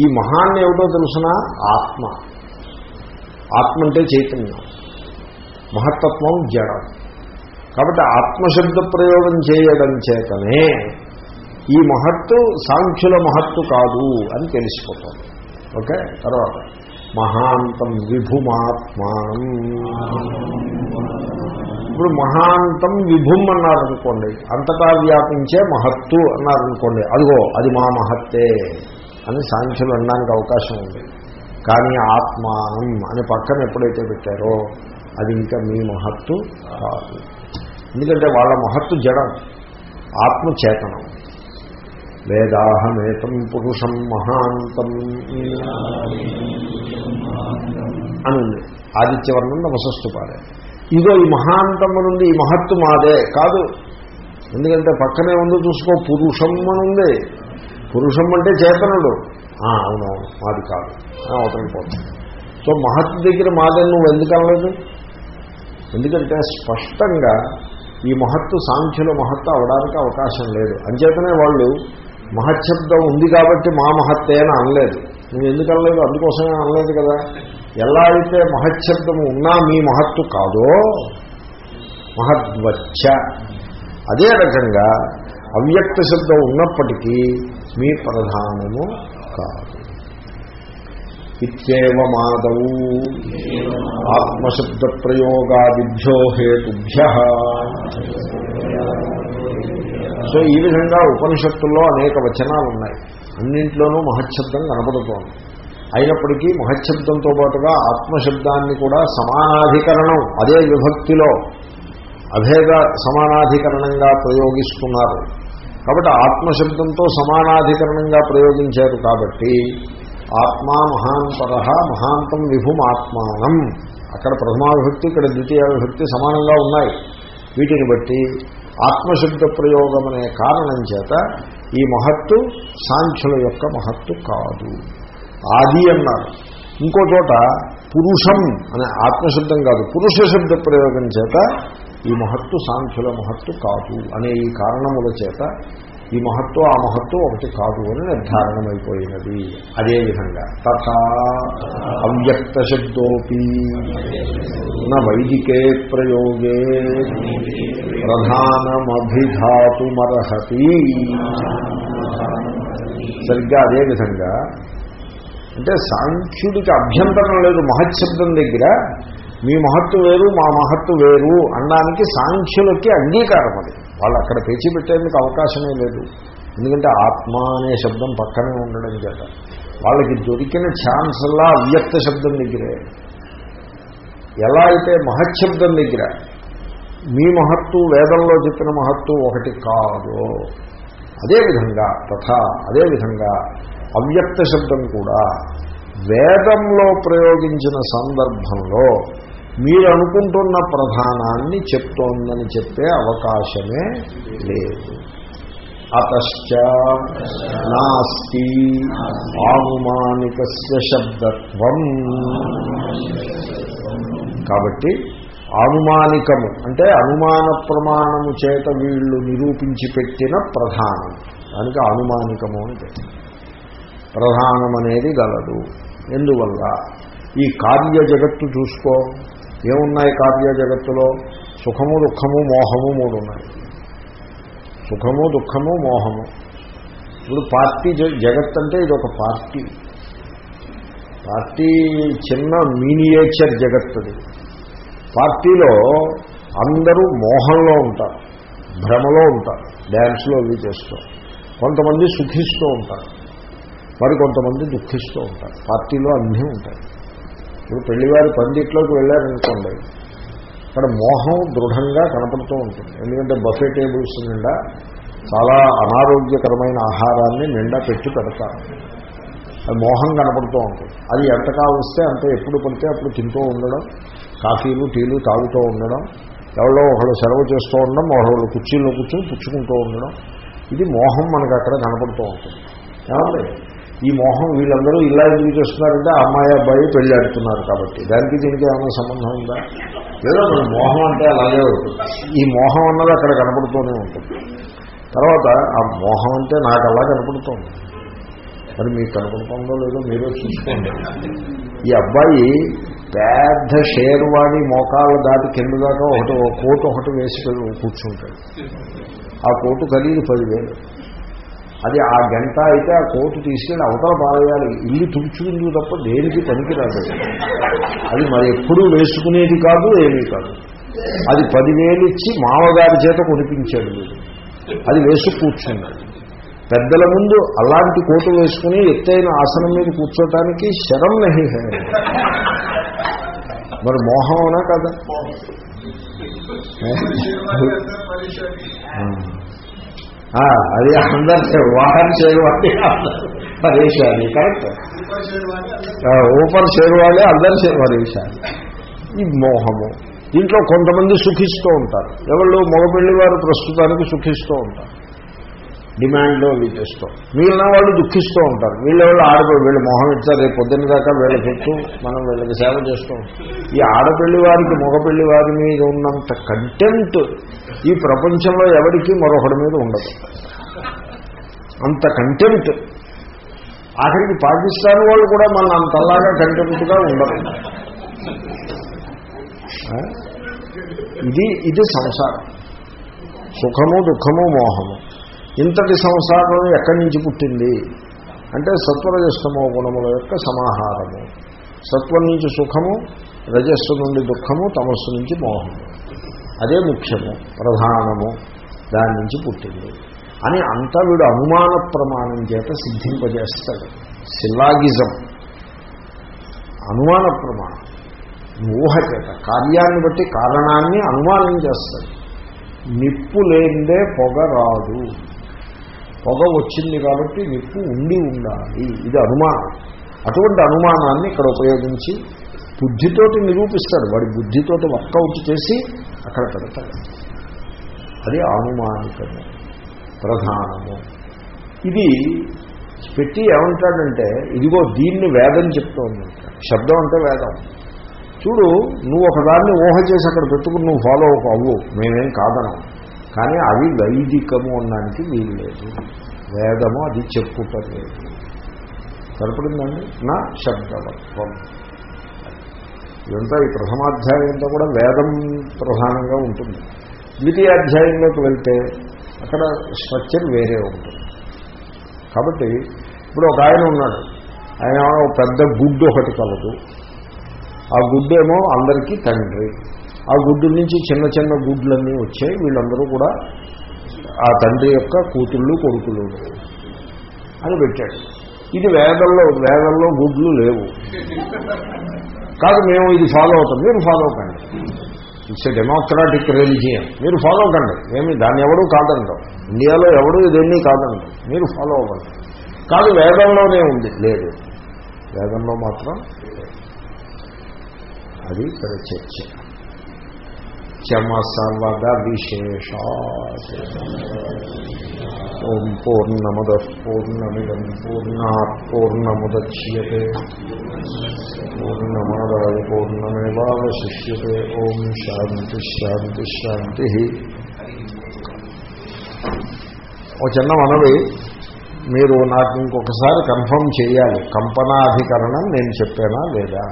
ఈ మహాన్ని ఏమిటో తెలుసిన? ఆత్మ. ఆత్మ అంటే చైతన్యం. మహత్తత్వం జడం. కాబట్టి ఆత్మశబ్ద ప్రయోగం చేయడం చేతనే ఈ మహత్తు సాంఖ్యుల మహత్తు కాదు అని తెలిసిపోతుంది ఓకే? తర్వాత మహాంతం విభుమాత్మానం. ఇప్పుడు మహాంతం విభుం అన్నారనుకోండి అంతటా వ్యాపించే మహత్తు అన్నారనుకోండి అదిగో అది మా మహత్తే అని సాంఖ్యులు అనడానికి అవకాశం ఉంది. కానీ ఆత్మానం అని పక్కన ఎప్పుడైతే పెట్టారో అది ఇంకా మీ మహత్తు కాదు. ఎందుకంటే వాళ్ళ మహత్తు జడం ఆత్మ చేతనం వేదాహమేతం పురుషం మహాంతం అని ఉంది ఆదిత్యవర్ణం నమసస్తు పాడే ఇదో ఈ మహాంతం నుండి ఈ మహత్తు మాదే కాదు. ఎందుకంటే పక్కనే ఉందో చూసుకో పురుషం అని ఉంది పురుషం అంటే చేతనుడు. అవునవును మాది కాదు. అవతలకి పోతుంది. సో మహత్తు దగ్గర మాదని నువ్వు ఎందుకు అనలేదు? ఎందుకంటే స్పష్టంగా ఈ మహత్తు సాంఖ్యుల మహత్తు అవడానికి అవకాశం లేదు. అంచేతనే వాళ్ళు మహశబ్దం ఉంది కాబట్టి మా మహత్తే అని అనలేదు. నువ్వు ఎందుకు అనలేదు? అందుకోసమే అనలేదు కదా. ఎలా అయితే మహశబ్దము ఉన్నా మీ మహత్తు కాదో మహద్వచ్చ. అదే రకంగా అవ్యక్త శబ్దం ఉన్నప్పటికీ మీ ప్రధానము కాదు. ఇత్యేవమాదౌ ఆత్మశబ్ద ప్రయోగాదిభ్యో హేతుభ్య. సో ఈ విధంగా ఉపనిషత్తుల్లో అనేక వచనాలు ఉన్నాయి అన్నింట్లోనూ మహశబ్దం కనపడుతోంది. అయినప్పటికీ మహశబ్దంతో పాటుగా ఆత్మశబ్దాన్ని కూడా సమానాధికరణం అదే విభక్తిలో అభేద సమానాధికరణంగా ప్రయోగిస్తున్నారు. కాబట్టి ఆత్మశబ్దంతో సమానాధికరణంగా ప్రయోగించారు కాబట్టి ఆత్మా మహాంతర మహాంతం విభుం ఆత్మానం అక్కడ ప్రథమావిభక్తి ఇక్కడ ద్వితీయ విభక్తి సమానంగా ఉన్నాయి. వీటిని బట్టి ఆత్మశబ్ద ప్రయోగం అనే కారణం చేత ఈ మహత్తు సాంఖ్యుల యొక్క మహత్తు కాదు. ఆది అన్నారు. ఇంకో చోట పురుషం అనే ఆత్మశబ్దం కాదు. పురుష శబ్ద ప్రయోగం చేత ఈ మహత్తు సాంఖ్యుల మహత్తు కాదు అనే ఈ కారణముల చేత ఈ మహత్వం ఆ మహత్వం ఒకటి కాదు అని నిర్ధారణమైపోయినది. అదేవిధంగా తథా అవ్యక్త శబ్దోపి నా వైదికే ప్రయోగే ప్రధానమభిధాతుమర్హతి. సరిగ్గా అదేవిధంగా అంటే సాంఖ్యుడికి అభ్యంతరం లేదు మహత్శబ్దం దగ్గర. మీ మహత్తు వేరు మా మహత్తు వేరు అనడానికి సాంఖ్యులకి అంగీకారం అది వాళ్ళు అక్కడ పేచి పెట్టేందుకు అవకాశమే లేదు. ఎందుకంటే ఆత్మ అనే శబ్దం పక్కనే ఉండడం చేత. వాళ్ళకి దొరికిన ఛాన్స్లా అవ్యక్త శబ్దం దగ్గరే. ఎలా అయితే మహత్శబ్దం దగ్గర మీ మహత్తు వేదంలో చెప్పిన మహత్తు ఒకటి కాదు. అదేవిధంగా తథా అదేవిధంగా అవ్యక్త శబ్దం కూడా వేదంలో ప్రయోగించిన సందర్భంలో మీరు అనుకుంటున్న ప్రధానాన్ని చెప్తోందని చెప్పే అవకాశమే లేదు. అతశ్చ నాస్తి ఆనుమానిక శబ్దత్వం. కాబట్టి ఆనుమానికము అంటే అనుమాన ప్రమాణము చేత వీళ్ళు నిరూపించి పెట్టిన ప్రధానం. దానికి అనుమానికము అంటే ప్రధానం అనేది గలదు. ఎందువల్ల? ఈ కార్య జగత్తు చూసుకో. ఏమున్నాయి కార్య జగత్తులో? సుఖము దుఃఖము మోహము మూడు ఉన్నాయి సుఖము దుఃఖము మోహము. ఇప్పుడు పార్టీ జ- జగత్ అంటే ఇది ఒక పార్టీ. పార్టీ చిన్న మీనియేచర్ జగత్ అది పార్టీలో అందరూ మోహంలో ఉంటారు భ్రమలో ఉంటారు డ్యాన్స్లో అవి చేస్తూ. కొంతమంది సుఖిస్తూ ఉంటారు మరి కొంతమంది దుఃఖిస్తూ ఉంటారు. పార్టీలో అన్నీ ఉంటాయి. ఇప్పుడు పెళ్ళివారి పందిట్లోకి వెళ్ళారనుకోండి అక్కడ మోహం దృఢంగా కనపడుతూ ఉంటుంది. ఎందుకంటే బఫే టేబుల్స్ నిండా చాలా అనారోగ్యకరమైన ఆహారాన్ని నిండా పెట్టి పెడతారు. అది మోహం కనపడుతూ ఉంటుంది. అది ఎంత కావస్తే అంత ఎప్పుడు పడితే అప్పుడు తింటూ ఉండడం కాఫీలు టీలు తాగుతూ ఉండడం ఎవరో ఒకళ్ళు సెలవు చేస్తూ ఉండడం ఒకళ్ళు కుర్చీలో కూర్చొని పుచ్చుకుంటూ ఉండడం. ఇది మోహం మనకు అక్కడ కనపడుతూ ఉంటుంది. ఏమండి? ఈ మోహం వీళ్ళందరూ ఇలా ఎందుకు చేస్తున్నారంటే అమ్మాయి అబ్బాయి పెళ్ళాడుతున్నారు కాబట్టి. దానికి దీనికి ఏమైనా సంబంధం ఉందా? లేదా మన మోహం అంటే అలాగే ఉంటుంది. ఈ మోహం అన్నది అక్కడ కనపడుతూనే ఉంటుంది. తర్వాత ఆ మోహం అంటే నాకు అలా కనపడుతోంది. మరి మీకు కనపడుతుందో లేదో మీరే చూసుకోండి. ఈ అబ్బాయి పెద్ద షేర్వాణి మోకాళ్ళ దాటి కింద దాకా ఒకటి ఒక కోటు ఒకటి వేసి కూర్చుంటాడు. ఆ కోటు ఖరీదు పదివేలు. అది ఆ గంట అయితే ఆ కోటు తీసుకెళ్ళి అవతల పారేయాలి ఇల్లు తుడుచుకుంది తప్ప దేనికి పనికిరాదు. అది మరి ఎప్పుడూ వేసుకునేది కాదు ఏమీ కాదు. అది పదివేలు ఇచ్చి మామగారి చేత కొనిపించాడు వీడు. అది వేసి కూర్చున్నాడు. పెద్దల ముందు అలాంటి కోటు వేసుకుని ఎత్తైన ఆసనం మీద కూర్చోటానికి శరం నహి మరి మోహం అవునా కదా? అది అందరు వాహన్ చేయవాడి పరేషాలి కరెక్ట్. ఊపర్ షేర్వాళ్ళే అందరు పరేషాలి ఈ మోహము. దీంట్లో కొంతమంది సుఖిస్తూ ఉంటారు. ఎవళ్ళు మగపెళ్ళి వారు ప్రస్తుతానికి సుఖిస్తూ ఉంటారు. డిమాండ్లో అవి చేస్తూ మిగిలిన వాళ్ళు దుఃఖిస్తూ ఉంటారు. వీళ్ళెవాళ్ళు ఆడపిల్ల వీళ్ళు మొహం ఇచ్చారు రేపు పొద్దున్న దాకా వీళ్ళ పెట్టు మనం వీళ్ళకి సేవ చేస్తూ ఈ ఆడపిల్లి వారికి మగపిల్లి వారి మీద ఉన్నంత కంటెంట్ ఈ ప్రపంచంలో ఎవరికి మరొకటి మీద ఉండదు. అంత కంటెంట్ ఆఖరికి పాకిస్తాన్ వాళ్ళు కూడా మన అంతలాగా కంటెంట్గా ఉండరు. ఇది ఇది సంసారం. సుఖము దుఃఖము మోహము. ఇంతటి సంసారం ఎక్కడి నుంచి పుట్టింది? అంటే సత్వరజస్తమో గుణముల యొక్క సమాహారము. సత్వం నుంచి సుఖము రజస్సు నుండి దుఃఖము తమస్సు నుంచి మోహము. అదే ముఖ్యము ప్రధానము దాని నుంచి పుట్టింది. అని అంతా వీడు అనుమాన ప్రమాణం చేత సిద్ధింపజేస్తాడు. సిల్లాగిజం. అనుమాన ప్రమాణం. ఊహ చేత కార్యాన్ని బట్టి కారణాన్ని అనుమానం చేస్తాడు. నిప్పు లేనిదే పొగ రాదు. పొగ వచ్చింది కాబట్టి నిప్పు ఉండి ఉండాలి. ఇది అనుమానం. అటువంటి అనుమానాన్ని ఇక్కడ ఉపయోగించి బుద్ధితోటి నిరూపిస్తాడు వాడి బుద్ధితోటి వర్కౌట్ చేసి అక్కడ పెడతాడు అది అనుమానికము ప్రధానము. ఇది పెట్టి ఏమంటాడంటే ఇదిగో దీన్ని వేదం చెప్తోంది. శబ్దం అంటే వేదం. చూడు నువ్వు ఒకదాన్ని ఊహ చేసి అక్కడ పెట్టుకుని నువ్వు ఫాలో అవ్వు. మేమేం కాదనం కానీ అది వైదికము అనడానికి వీలు లేదు. వేదము అది చెప్పుకోలేదు సరిపడిందండి? నా శబ్దవత్వం. ఇదంతా ఈ ప్రథమాధ్యాయంతో కూడా వేదం ప్రధానంగా ఉంటుంది. ద్వితీయాధ్యాయంలోకి వెళ్తే అక్కడ స్ట్రక్చర్ వేరే ఉంటుంది. కాబట్టి ఇప్పుడు ఒక ఆయన ఉన్నాడు. ఆయన ఒక పెద్ద గుడ్డు ఒకటి కలదు. ఆ గుడ్డేమో అందరికీ తండ్రి. ఆ గుడ్డు నుంచి చిన్న చిన్న గుడ్లన్నీ వచ్చాయి. వీళ్ళందరూ కూడా ఆ తండ్రి యొక్క కూతుళ్ళు కొడుకులు అని పెట్టాడు ఇది వేదంలో వేదంలో గుడ్లు లేవు. కాదు మేము ఇది ఫాలో అవుతాం. మీరు ఫాలో కండి ఇట్స్ ఎ డెమోక్రాటిక్ రిలీజియన్ మీరు ఫాలో కండి మేము దాన్ని ఎవడూ కాదంటాం. ఇండియాలో ఎవడూ ఇదేమీ కాదంటాం. మీరు ఫాలో అవ్వండి. కాదు వేదంలోనే ఉంది. లేదు. వేదంలో మాత్రం అది ఇక్కడ చర్చ. చమసవద విశేష ఓం పూర్ణమద పూర్ణమిదం పూర్ణా పూర్ణముద్య పూర్ణమాదాయ పూర్ణమేవాశిష్యే ఓం శాంతి శాంతి శాంతి. ఓ చిన్న మనవి మీరు నాకు ఇంకొకసారి కన్ఫర్మ్ చేయాలి. కంపనాధికరణం నేను చెప్పానా లేదా?